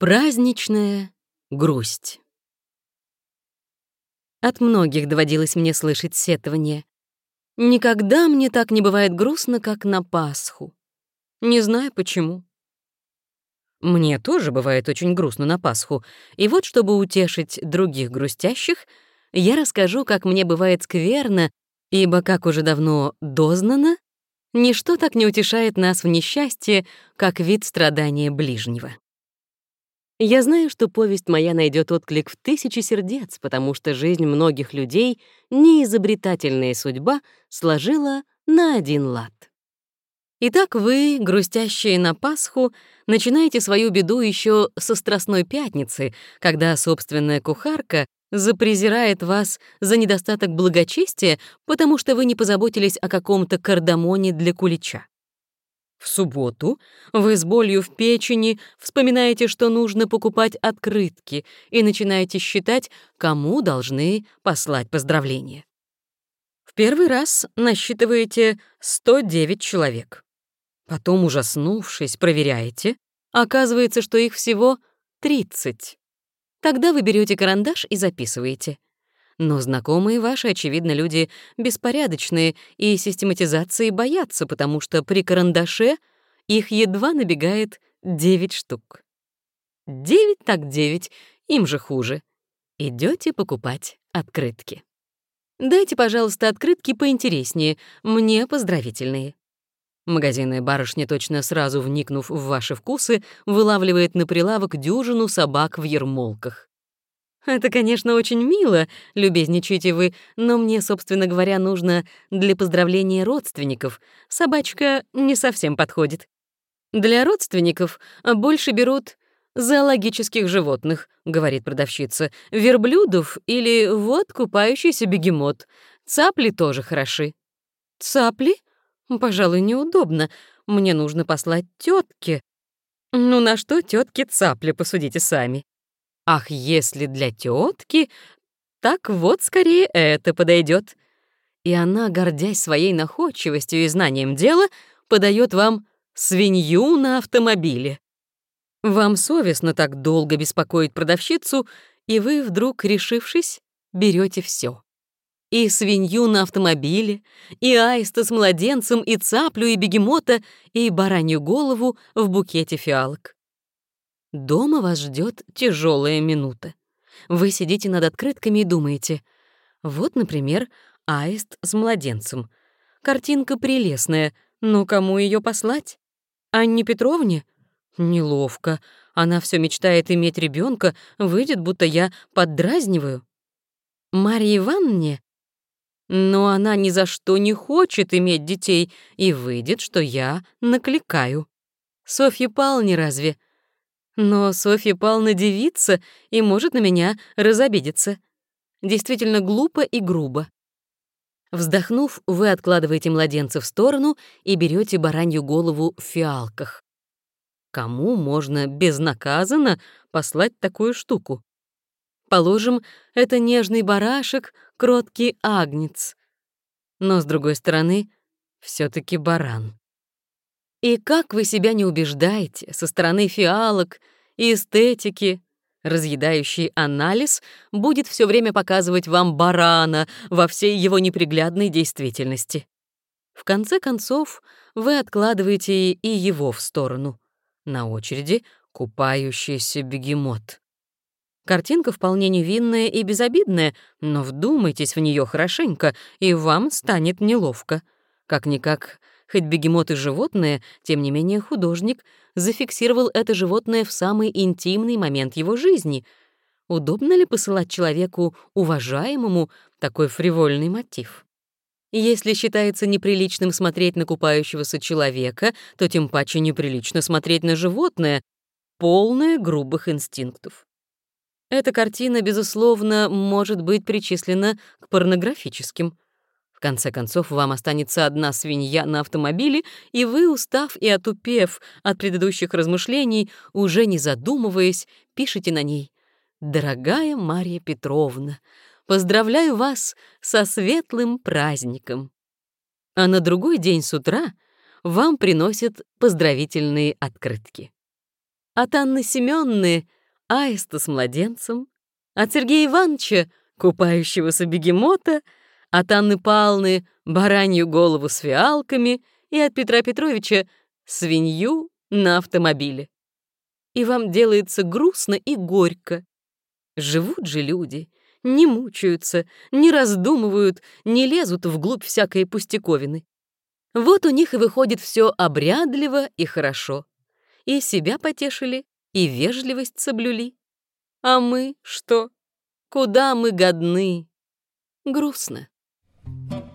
Праздничная грусть. От многих доводилось мне слышать сетование. Никогда мне так не бывает грустно, как на Пасху. Не знаю почему. Мне тоже бывает очень грустно на Пасху, и вот, чтобы утешить других грустящих, я расскажу, как мне бывает скверно, ибо, как уже давно дознано, ничто так не утешает нас в несчастье, как вид страдания ближнего. Я знаю, что повесть моя найдет отклик в тысячи сердец, потому что жизнь многих людей неизобретательная судьба сложила на один лад. Итак, вы, грустящие на Пасху, начинаете свою беду еще со Страстной Пятницы, когда собственная кухарка запрезирает вас за недостаток благочестия, потому что вы не позаботились о каком-то кардамоне для кулича. В субботу вы с болью в печени вспоминаете, что нужно покупать открытки и начинаете считать, кому должны послать поздравления. В первый раз насчитываете 109 человек. Потом, ужаснувшись, проверяете, оказывается, что их всего 30. Тогда вы берете карандаш и записываете — но знакомые ваши, очевидно, люди беспорядочные и систематизации боятся, потому что при карандаше их едва набегает 9 штук. 9 так 9, им же хуже. Идете покупать открытки. Дайте, пожалуйста, открытки поинтереснее, мне поздравительные. Магазинная барышня, точно сразу вникнув в ваши вкусы, вылавливает на прилавок дюжину собак в ермолках. Это, конечно, очень мило, любезничаете вы, но мне, собственно говоря, нужно для поздравления родственников. Собачка не совсем подходит. Для родственников больше берут зоологических животных, говорит продавщица, верблюдов или вот купающийся бегемот. Цапли тоже хороши. Цапли? Пожалуй, неудобно. Мне нужно послать тетке. Ну на что тетки цапли, посудите сами. Ах, если для тетки, так вот скорее это подойдет. И она, гордясь своей находчивостью и знанием дела, подает вам свинью на автомобиле. Вам совестно так долго беспокоить продавщицу, и вы, вдруг решившись, берете все. И свинью на автомобиле, и аиста с младенцем, и цаплю, и бегемота, и баранью голову в букете фиалок. Дома вас ждет тяжелая минута. Вы сидите над открытками и думаете. Вот, например, аист с младенцем. Картинка прелестная, но кому ее послать? Анне Петровне? Неловко. Она все мечтает иметь ребенка, выйдет, будто я поддразниваю. Марье Ивановне? Но она ни за что не хочет иметь детей, и выйдет, что я накликаю. Софья Павловне разве? Но Софья Павловна девица и может на меня разобидеться. Действительно глупо и грубо. Вздохнув, вы откладываете младенца в сторону и берете баранью голову в фиалках. Кому можно безнаказанно послать такую штуку? Положим, это нежный барашек, кроткий агнец. Но, с другой стороны, все таки баран. И как вы себя не убеждаете со стороны фиалок и эстетики, разъедающий анализ будет все время показывать вам барана во всей его неприглядной действительности. В конце концов, вы откладываете и его в сторону. На очереди купающийся бегемот. Картинка вполне невинная и безобидная, но вдумайтесь в нее хорошенько, и вам станет неловко. Как-никак Хоть бегемот и животное, тем не менее художник зафиксировал это животное в самый интимный момент его жизни. Удобно ли посылать человеку, уважаемому, такой фривольный мотив? Если считается неприличным смотреть на купающегося человека, то тем паче неприлично смотреть на животное, полное грубых инстинктов. Эта картина, безусловно, может быть причислена к порнографическим. В конце концов, вам останется одна свинья на автомобиле, и вы, устав и отупев от предыдущих размышлений, уже не задумываясь, пишете на ней «Дорогая Марья Петровна, поздравляю вас со светлым праздником». А на другой день с утра вам приносят поздравительные открытки. От Анны Семённы — аиста с младенцем, от Сергея Ивановича — купающегося бегемота, от Анны Павловны — баранью голову с фиалками и от Петра Петровича — свинью на автомобиле. И вам делается грустно и горько. Живут же люди, не мучаются, не раздумывают, не лезут вглубь всякой пустяковины. Вот у них и выходит все обрядливо и хорошо. И себя потешили, и вежливость соблюли. А мы что? Куда мы годны? Грустно. Mm-hmm.